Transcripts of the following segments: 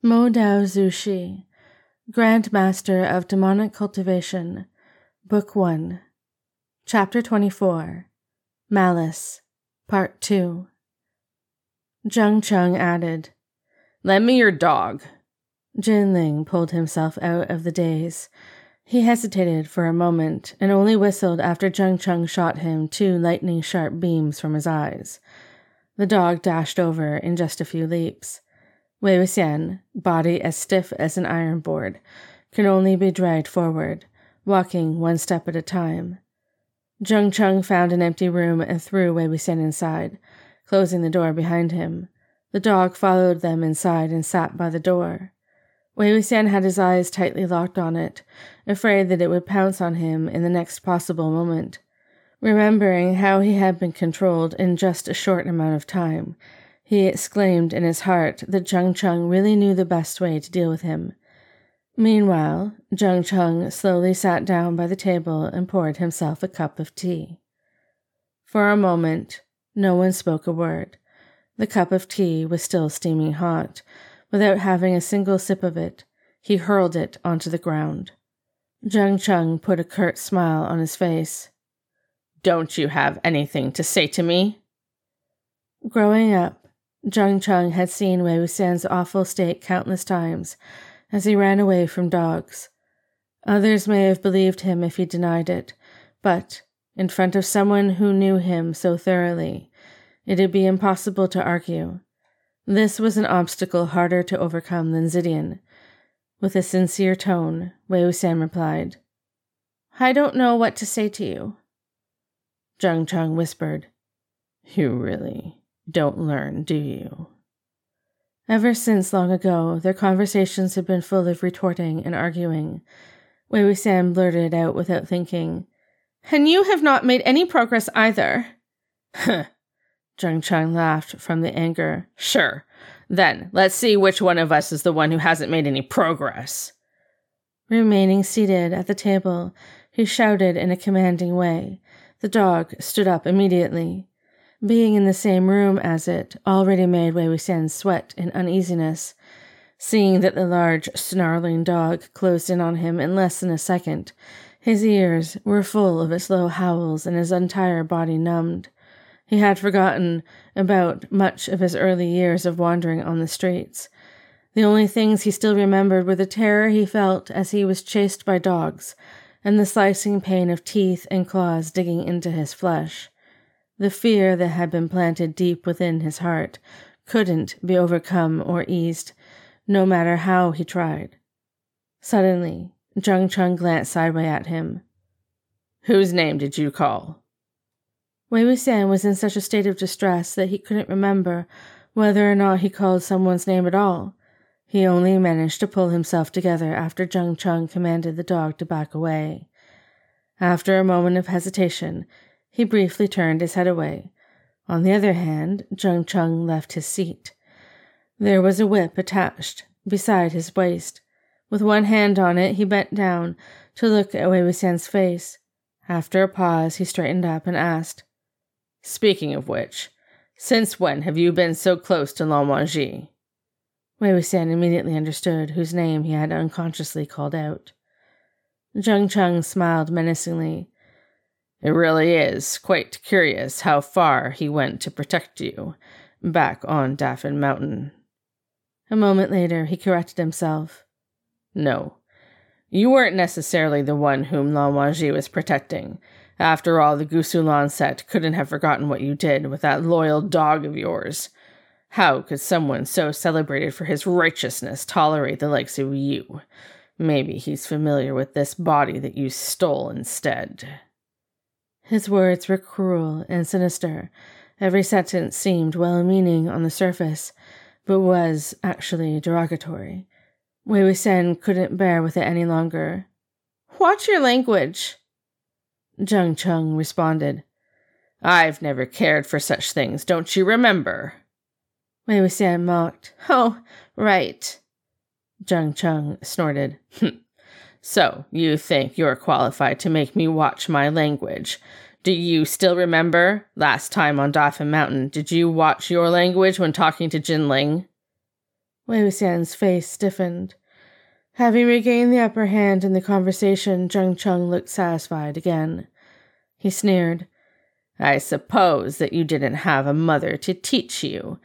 Mo Dao Zushi, Grand Master of Demonic Cultivation, Book 1, Chapter 24, Malice, Part 2. Jiang Cheng added, Lend me your dog. Jin Ling pulled himself out of the daze. He hesitated for a moment and only whistled after Jiang Cheng shot him two lightning sharp beams from his eyes. The dog dashed over in just a few leaps. Wei Wuxian, body as stiff as an iron board, could only be dragged forward, walking one step at a time. Jiang Cheng found an empty room and threw Wei Wuxian inside, closing the door behind him. The dog followed them inside and sat by the door. Wei Wuxian had his eyes tightly locked on it, afraid that it would pounce on him in the next possible moment. Remembering how he had been controlled in just a short amount of time, he exclaimed in his heart that Jiang Cheng really knew the best way to deal with him. Meanwhile, Jiang Cheng slowly sat down by the table and poured himself a cup of tea. For a moment, no one spoke a word. The cup of tea was still steaming hot. Without having a single sip of it, he hurled it onto the ground. Jiang Cheng put a curt smile on his face. Don't you have anything to say to me? Growing up, Jiang Cheng had seen Wei Wuxian's awful state countless times as he ran away from dogs. Others may have believed him if he denied it, but in front of someone who knew him so thoroughly, it'd be impossible to argue. This was an obstacle harder to overcome than Zidian. With a sincere tone, Wei Wuxian replied, I don't know what to say to you. Jiang Cheng whispered, You really don't learn, do you? Ever since long ago, their conversations had been full of retorting and arguing. Wei Wuxian blurted out without thinking, And you have not made any progress either. Huh. Jiang Cheng laughed from the anger. Sure. Then, let's see which one of us is the one who hasn't made any progress. Remaining seated at the table, he shouted in a commanding way. The dog stood up immediately. Being in the same room as it already made Wei Wuxian sweat in uneasiness. Seeing that the large, snarling dog closed in on him in less than a second, his ears were full of its low howls and his entire body numbed. He had forgotten about much of his early years of wandering on the streets. The only things he still remembered were the terror he felt as he was chased by dogs, and the slicing pain of teeth and claws digging into his flesh. The fear that had been planted deep within his heart couldn't be overcome or eased, no matter how he tried. Suddenly, Jiang Cheng glanced sideways at him. Whose name did you call? Wei Wuxian was in such a state of distress that he couldn't remember whether or not he called someone's name at all. He only managed to pull himself together after Jiang Cheng commanded the dog to back away. After a moment of hesitation, he briefly turned his head away. On the other hand, Jiang Cheng left his seat. There was a whip attached beside his waist. With one hand on it, he bent down to look at Wei Wuxian's face. After a pause, he straightened up and asked, Speaking of which, since when have you been so close to Lan Wangji? Wei Wuxian immediately understood whose name he had unconsciously called out. Jiang Cheng smiled menacingly. It really is quite curious how far he went to protect you back on Dafan Mountain. A moment later, he corrected himself. No, you weren't necessarily the one whom Lan Wangji was protecting. After all, the Gusu Lan sect couldn't have forgotten what you did with that loyal dog of yours. How could someone so celebrated for his righteousness tolerate the likes of you? Maybe he's familiar with this body that you stole instead. His words were cruel and sinister. Every sentence seemed well meaning on the surface, but was actually derogatory. Wei Wuxian couldn't bear with it any longer. Watch your language, Jiang Cheng responded. I've never cared for such things, don't you remember? Wei Wuxian mocked. Oh, right. Jiang Cheng snorted. Hm, So, you think you're qualified to make me watch my language. Do you still remember? Last time on Dafan Mountain, did you watch your language when talking to Jin Ling? Wei Wuxian's face stiffened. Having regained the upper hand in the conversation, Jiang Cheng looked satisfied again. He sneered. I suppose that you didn't have a mother to teach you.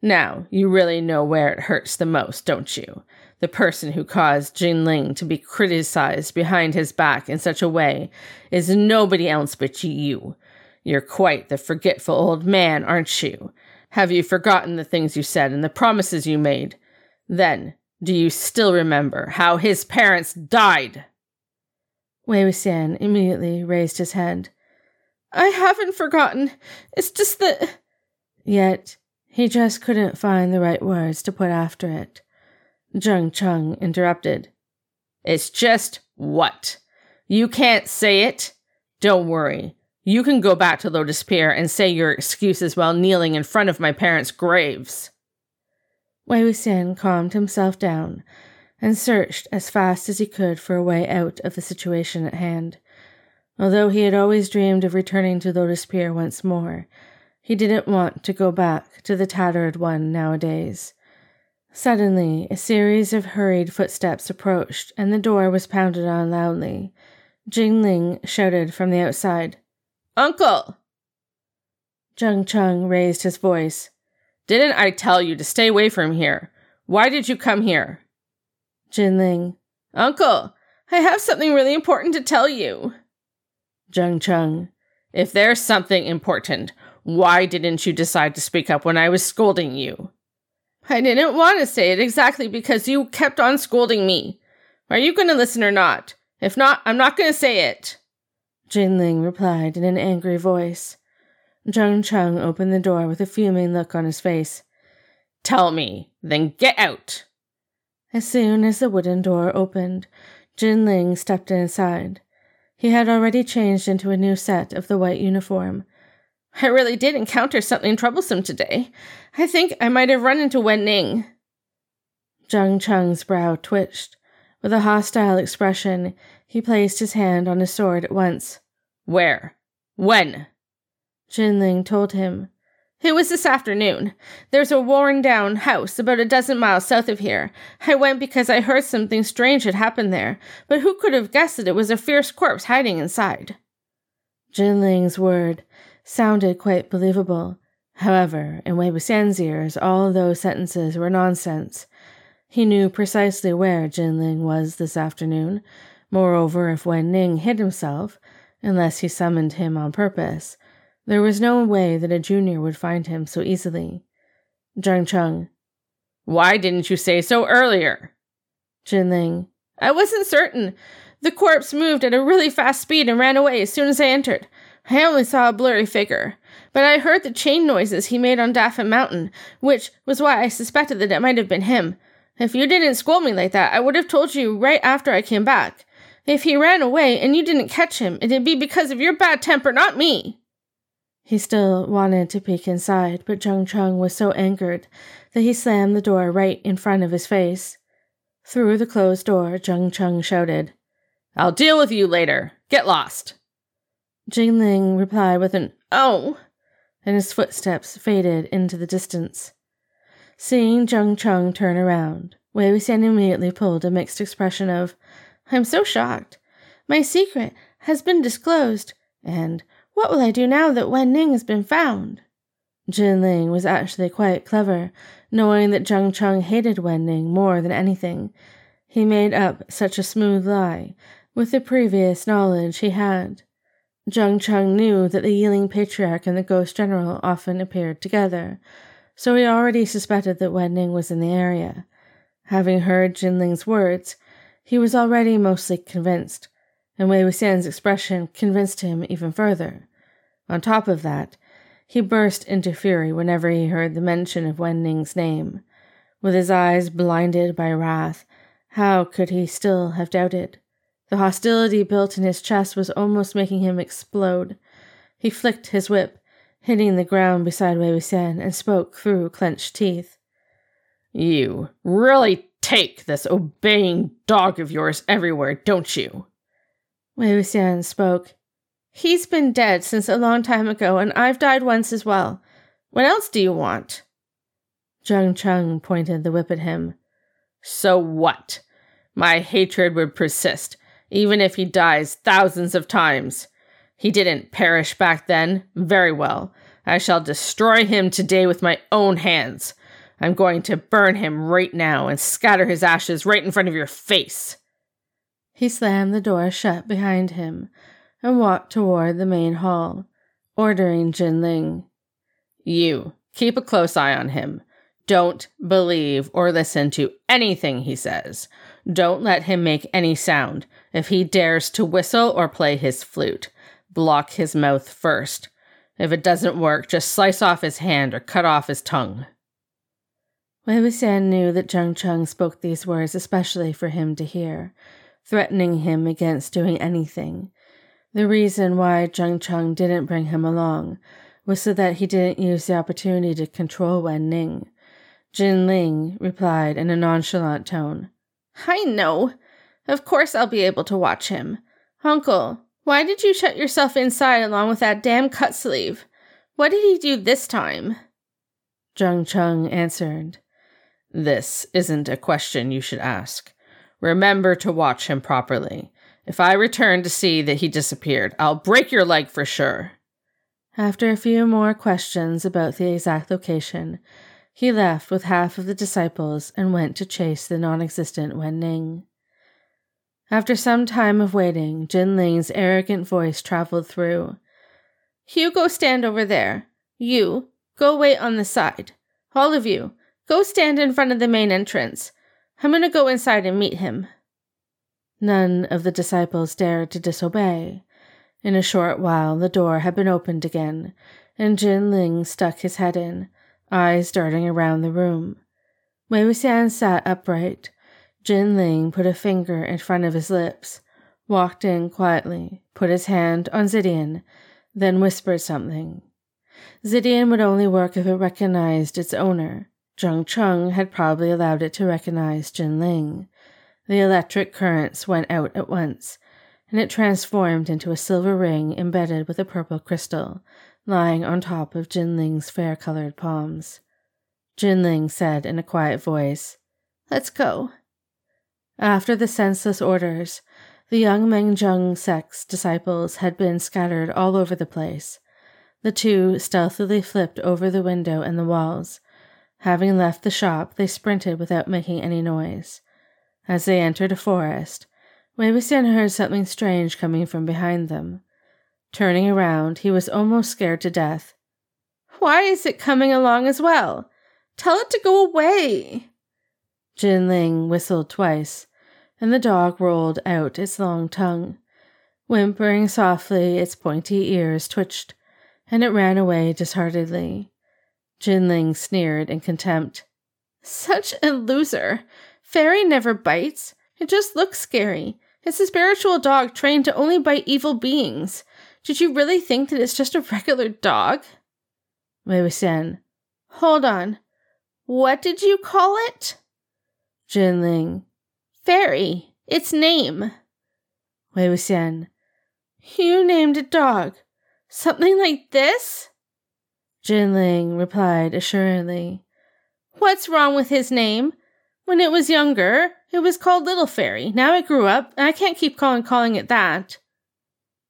Now, you really know where it hurts the most, don't you? The person who caused Jin Ling to be criticized behind his back in such a way is nobody else but you. You're quite the forgetful old man, aren't you? Have you forgotten the things you said and the promises you made? Then, do you still remember how his parents died? Wei Wuxian immediately raised his hand. I haven't forgotten. It's just that. Yet, he just couldn't find the right words to put after it. Cheng interrupted. It's just what? You can't say it? Don't worry. You can go back to Lotus Pier and say your excuses while kneeling in front of my parents' graves. Wei Wuxian calmed himself down and searched as fast as he could for a way out of the situation at hand. Although he had always dreamed of returning to Lotus Pier once more, he didn't want to go back to the tattered one nowadays. Suddenly, a series of hurried footsteps approached, and the door was pounded on loudly. Jin Ling shouted from the outside, Uncle! Jiang Cheng raised his voice. Didn't I tell you to stay away from here? Why did you come here? Jin Ling, Uncle, I have something really important to tell you. Jiang Cheng. If there's something important, why didn't you decide to speak up when I was scolding you? I didn't want to say it exactly because you kept on scolding me. Are you going to listen or not? If not, I'm not going to say it. Jin Ling replied in an angry voice. Jiang Cheng opened the door with a fuming look on his face. Tell me, then get out. As soon as the wooden door opened, Jin Ling stepped inside. He had already changed into a new set of the white uniform, I really did encounter something troublesome today. I think I might have run into Wen Ning. Jiang Cheng's brow twitched. With a hostile expression, he placed his hand on his sword at once. Where? When? Jin Ling told him. It was this afternoon. There's a worn down house about a dozen miles south of here. I went because I heard something strange had happened there, but who could have guessed that it was a fierce corpse hiding inside? Jin Ling's word sounded quite believable. However, in Wei Wuxian's ears, all those sentences were nonsense. He knew precisely where Jin Ling was this afternoon. Moreover, if Wen Ning hid himself, unless he summoned him on purpose, there was no way that a junior would find him so easily. Jiang Cheng. Why didn't you say so earlier? Jin Ling. I wasn't certain. The corpse moved at a really fast speed and ran away as soon as I entered. I only saw a blurry figure, but I heard the chain noises he made on Dafan Mountain, which was why I suspected that it might have been him. If you didn't scold me like that, I would have told you right after I came back. If he ran away and you didn't catch him, it'd be because of your bad temper, not me. He still wanted to peek inside, but Jiang Cheng was so angered that he slammed the door right in front of his face. Through the closed door, Jiang Cheng shouted, I'll deal with you later. Get lost. Jin Ling replied with an "Oh!" and his footsteps faded into the distance. Seeing Jiang Cheng turn around, Wei Wuxian immediately pulled a mixed expression of, I'm so shocked. My secret has been disclosed, and what will I do now that Wen Ning has been found? Jin Ling was actually quite clever, knowing that Jiang Cheng hated Wen Ning more than anything. He made up such a smooth lie with the previous knowledge he had. Jiang Cheng knew that the Yiling Patriarch and the Ghost General often appeared together, so he already suspected that Wen Ning was in the area. Having heard Jin Ling's words, he was already mostly convinced, and Wei Wuxian's expression convinced him even further. On top of that, he burst into fury whenever he heard the mention of Wen Ning's name. With his eyes blinded by wrath, how could he still have doubted? The hostility built in his chest was almost making him explode. He flicked his whip, hitting the ground beside Wei Wuxian, and spoke through clenched teeth. You really take this obeying dog of yours everywhere, don't you? Wei Wuxian spoke. He's been dead since a long time ago, and I've died once as well. What else do you want? Jiang Cheng pointed the whip at him. So what? My hatred would persist, even if he dies thousands of times. He didn't perish back then. Very well. I shall destroy him today with my own hands. I'm going to burn him right now and scatter his ashes right in front of your face. He slammed the door shut behind him and walked toward the main hall, ordering Jin Ling. You, keep a close eye on him. Don't believe or listen to anything he says. Don't let him make any sound. If he dares to whistle or play his flute, block his mouth first. If it doesn't work, just slice off his hand or cut off his tongue. Wei Wuxian knew that Jiang Cheng spoke these words especially for him to hear, threatening him against doing anything. The reason why Jiang Cheng didn't bring him along was so that he didn't use the opportunity to control Wen Ning. Jin Ling replied in a nonchalant tone. I know. Of course I'll be able to watch him. Uncle, why did you shut yourself inside along with that damn cut sleeve? What did he do this time? Jiang Cheng answered. This isn't a question you should ask. Remember to watch him properly. If I return to see that he disappeared, I'll break your leg for sure. After a few more questions about the exact location, he left with half of the disciples and went to chase the non existent Wen Ning. After some time of waiting, Jin Ling's arrogant voice traveled through. You go stand over there. You, go wait on the side. All of you, go stand in front of the main entrance. I'm going to go inside and meet him. None of the disciples dared to disobey. In a short while, the door had been opened again, and Jin Ling stuck his head in, eyes darting around the room. Wei Wuxian sat upright. Jin Ling put a finger in front of his lips, walked in quietly, put his hand on Zidian, then whispered something. Zidian would only work if it recognized its owner. Jiang Cheng had probably allowed it to recognize Jin Ling. The electric currents went out at once, and it transformed into a silver ring embedded with a purple crystal, lying on top of Jin Ling's fair colored palms. Jin Ling said in a quiet voice, Let's go. After the senseless orders, the Yunmeng Jiang sect's disciples had been scattered all over the place. The two stealthily flipped over the window and the walls. Having left the shop, they sprinted without making any noise. As they entered a forest, Wei Wuxian heard something strange coming from behind them. Turning around, he was almost scared to death. Why is it coming along as well? Tell it to go away. Jin Ling whistled twice, and the dog rolled out its long tongue. Whimpering softly, its pointy ears twitched, and it ran away disheartedly. Jin Ling sneered in contempt. Such a loser! Fairy never bites. It just looks scary. It's a spiritual dog trained to only bite evil beings. Did you really think that it's just a regular dog? Wei Wuxian. Hold on. What did you call it? Jin Ling. Fairy. Its name. Wei Wuxian. You named a dog. Something like this? Jin Ling replied assuredly. What's wrong with his name? When it was younger, it was called Little Fairy. Now it grew up, and I can't keep calling calling it that.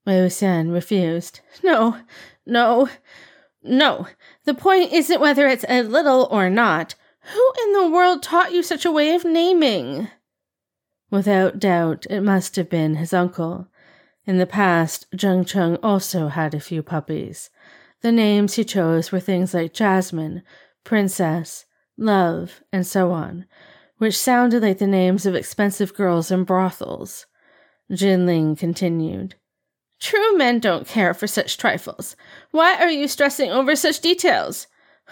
Wei Wuxian refused. No, no, no. The point isn't whether it's a little or not. Who in the world taught you such a way of naming? Without doubt, it must have been his uncle. In the past, Jiang Cheng also had a few puppies. The names he chose were things like Jasmine, Princess, Love, and so on, which sounded like the names of expensive girls in brothels. Jin Ling continued. True men don't care for such trifles. Why are you stressing over such details?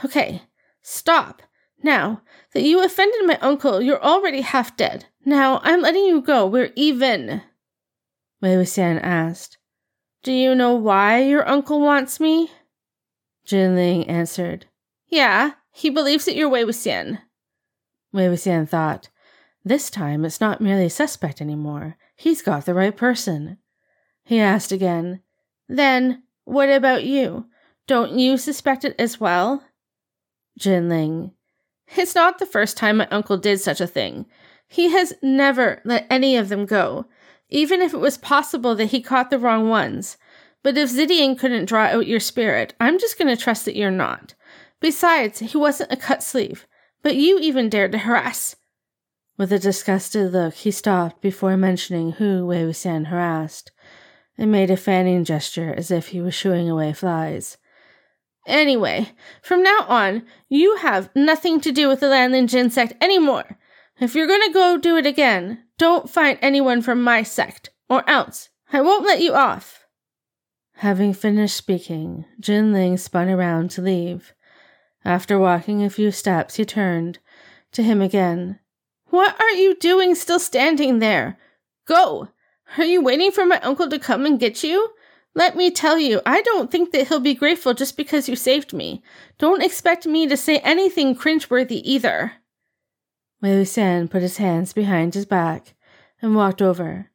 Okay, stop. Now that you offended my uncle, you're already half dead. Now I'm letting you go. We're even. Wei Wuxian asked. Do you know why your uncle wants me? Jin Ling answered. Yeah, he believes that you're Wei Wuxian. Wei Wuxian thought, this time it's not merely a suspect anymore. He's got the right person. He asked again, Then, what about you? Don't you suspect it as well? Jin Ling. It's not the first time my uncle did such a thing. He has never let any of them go, even if it was possible that he caught the wrong ones. But if Zidian couldn't draw out your spirit, I'm just going to trust that you're not. Besides, he wasn't a cut sleeve, but you even dared to harass. With a disgusted look, he stopped before mentioning who Wei Wuxian harassed, and made a fanning gesture as if he was shooing away flies. Anyway, from now on, you have nothing to do with the Lanling Jin sect anymore. If you're going to go do it again, don't find anyone from my sect, or else I won't let you off. Having finished speaking, Jin Ling spun around to leave. After walking a few steps, he turned to him again. What are you doing still standing there? Go! Are you waiting for my uncle to come and get you? Let me tell you, I don't think that he'll be grateful just because you saved me. Don't expect me to say anything cringeworthy either. Wei Wuxian put his hands behind his back and walked over.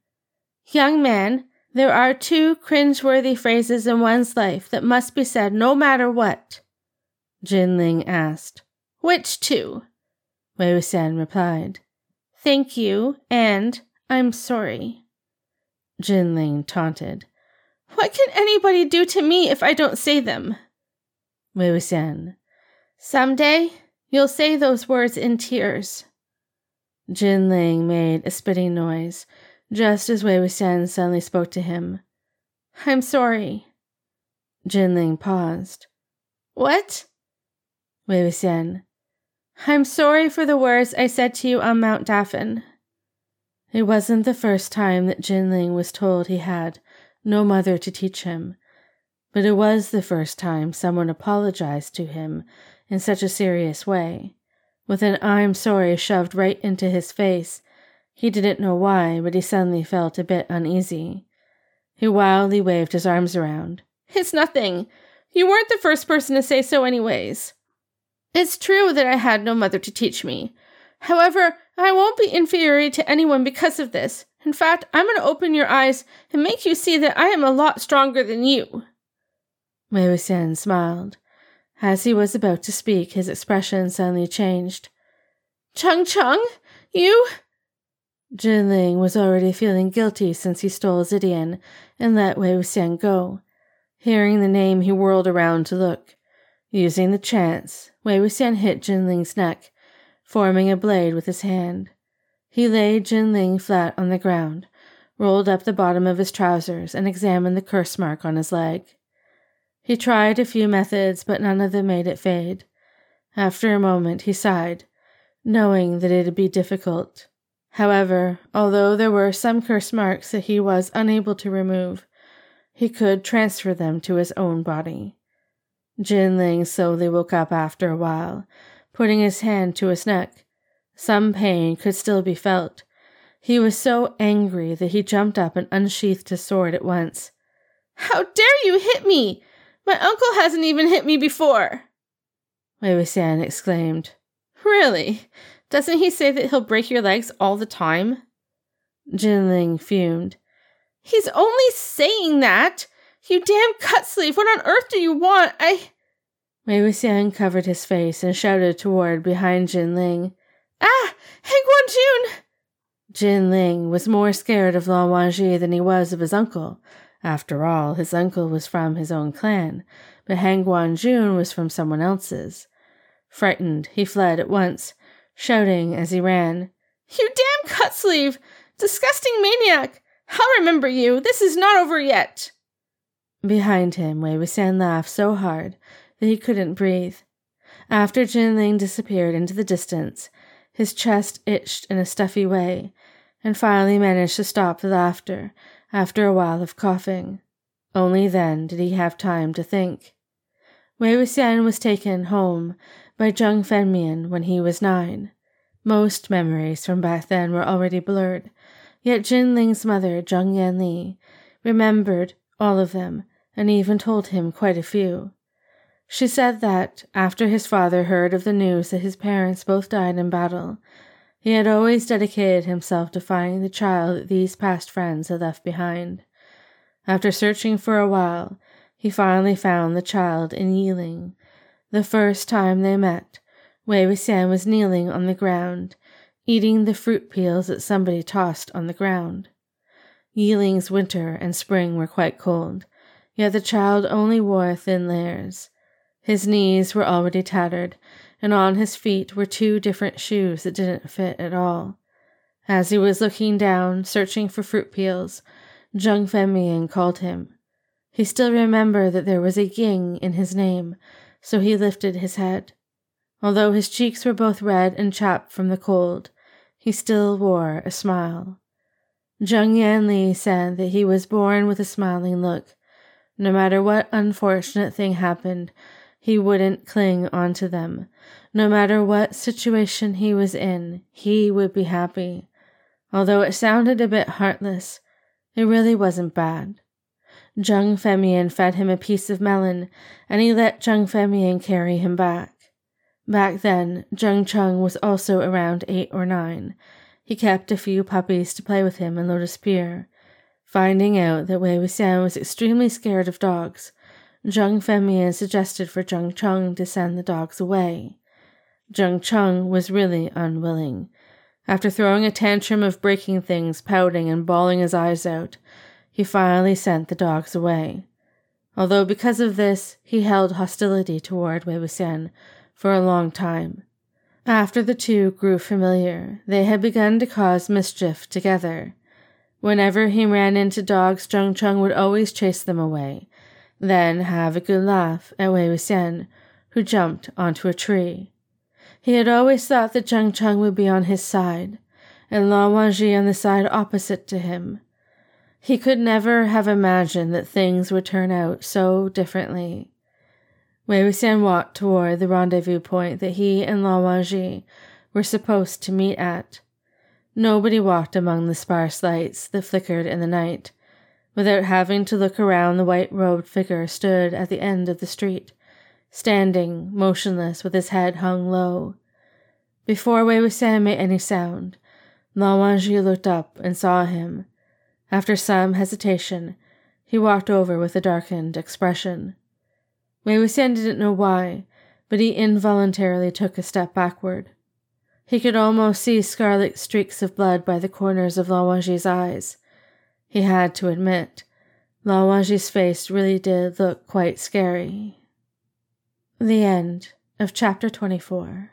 Young man, there are two cringeworthy phrases in one's life that must be said no matter what. Jin Ling asked. Which two? Wei Wuxian replied. Thank you, and I'm sorry. Jin Ling taunted. What can anybody do to me if I don't say them? Wei Wuxian. Someday you'll say those words in tears. Jin Ling made a spitting noise, just as Wei Wuxian suddenly spoke to him. I'm sorry. Jin Ling paused. What? Wei Wuxian. I'm sorry for the words I said to you on Mount Dafan. It wasn't the first time that Jin Ling was told he had no mother to teach him, but it was the first time someone apologized to him in such a serious way, with an I'm sorry shoved right into his face. He didn't know why, but he suddenly felt a bit uneasy. He wildly waved his arms around. It's nothing. You weren't the first person to say so, anyways. It's true that I had no mother to teach me. However, I won't be inferior to anyone because of this. In fact, I'm going to open your eyes and make you see that I am a lot stronger than you. Wei Wuxian smiled. As he was about to speak, his expression suddenly changed. Jiang Cheng, you? Jin Ling was already feeling guilty since he stole Zidian and let Wei Wuxian go. Hearing the name, he whirled around to look. Using the chance, Wei Wuxian hit Jin Ling's neck, forming a blade with his hand. He laid Jin Ling flat on the ground, rolled up the bottom of his trousers, and examined the curse mark on his leg. He tried a few methods, but none of them made it fade. After a moment, he sighed, knowing that it'd be difficult. However, although there were some curse marks that he was unable to remove, he could transfer them to his own body. Jin Ling slowly woke up after a while, putting his hand to his neck. Some pain could still be felt. He was so angry that he jumped up and unsheathed his sword at once. How dare you hit me! My uncle hasn't even hit me before! Wei Wuxian exclaimed. Really? Doesn't he say that he'll break your legs all the time? Jin Ling fumed. He's only saying that! You damn cut sleeve! What on earth do you want? I. Wei Wuxian covered his face and shouted toward behind Jin Ling. Ah! Hang Jun! Jin Ling was more scared of Lan Wangji than he was of his uncle. After all, his uncle was from his own clan, but Hang Jun was from someone else's. Frightened, he fled at once, shouting as he ran, You damn cut sleeve! Disgusting maniac! I'll remember you. This is not over yet. Behind him, Wei Wuxian laughed so hard that he couldn't breathe. After Jin Ling disappeared into the distance, his chest itched in a stuffy way, and finally managed to stop the laughter after a while of coughing. Only then did he have time to think. Wei Wuxian was taken home by Jiang Fengmian when he was nine. Most memories from back then were already blurred, yet Jin Ling's mother, Jiang Yanli, remembered all of them and even told him quite a few. She said that, after his father heard of the news that his parents both died in battle, he had always dedicated himself to finding the child that these past friends had left behind. After searching for a while, he finally found the child in Yiling. The first time they met Wei Wuxian was kneeling on the ground, eating the fruit peels that somebody tossed on the ground. Yiling's winter and spring were quite cold, yet the child only wore thin layers. His knees were already tattered, and on his feet were two different shoes that didn't fit at all. As he was looking down, searching for fruit peels, Jiang Fengmian called him. He still remembered that there was a ying in his name, so he lifted his head. Although his cheeks were both red and chapped from the cold, he still wore a smile. Jiang Yanli said that he was born with a smiling look. No matter what unfortunate thing happened, he wouldn't cling onto them. No matter what situation he was in, he would be happy. Although it sounded a bit heartless, it really wasn't bad. Jiang Fengmian fed him a piece of melon, and he let Jiang Fengmian carry him back. Back then, Jiang Cheng was also around eight or nine. He kept a few puppies to play with him and Lotus Pier. Finding out that Wei Wuxian was extremely scared of dogs, Jiang Fengmian suggested for Jiang Cheng to send the dogs away. Jiang Cheng was really unwilling. After throwing a tantrum of breaking things, pouting, and bawling his eyes out, he finally sent the dogs away. Although because of this, he held hostility toward Wei Wuxian for a long time. After the two grew familiar, they had begun to cause mischief together. Whenever he ran into dogs, Jiang Cheng would always chase them away, then have a good laugh at Wei Wuxian, who jumped onto a tree. He had always thought that Jiang Cheng would be on his side, and Lan Wangji on the side opposite to him. He could never have imagined that things would turn out so differently. Wei Wuxian walked toward the rendezvous point that he and Lan Wangji were supposed to meet at. Nobody walked among the sparse lights that flickered in the night, Without having to look around, the white robed figure stood at the end of the street, standing motionless with his head hung low. Before Wei Wuxian made any sound, Lan Wangji looked up and saw him. After some hesitation, he walked over with a darkened expression. Wei Wuxian didn't know why, but he involuntarily took a step backward. He could almost see scarlet streaks of blood by the corners of Lan Wangji's eyes. He had to admit, Lan Wangji's face really did look quite scary. The end of chapter 24.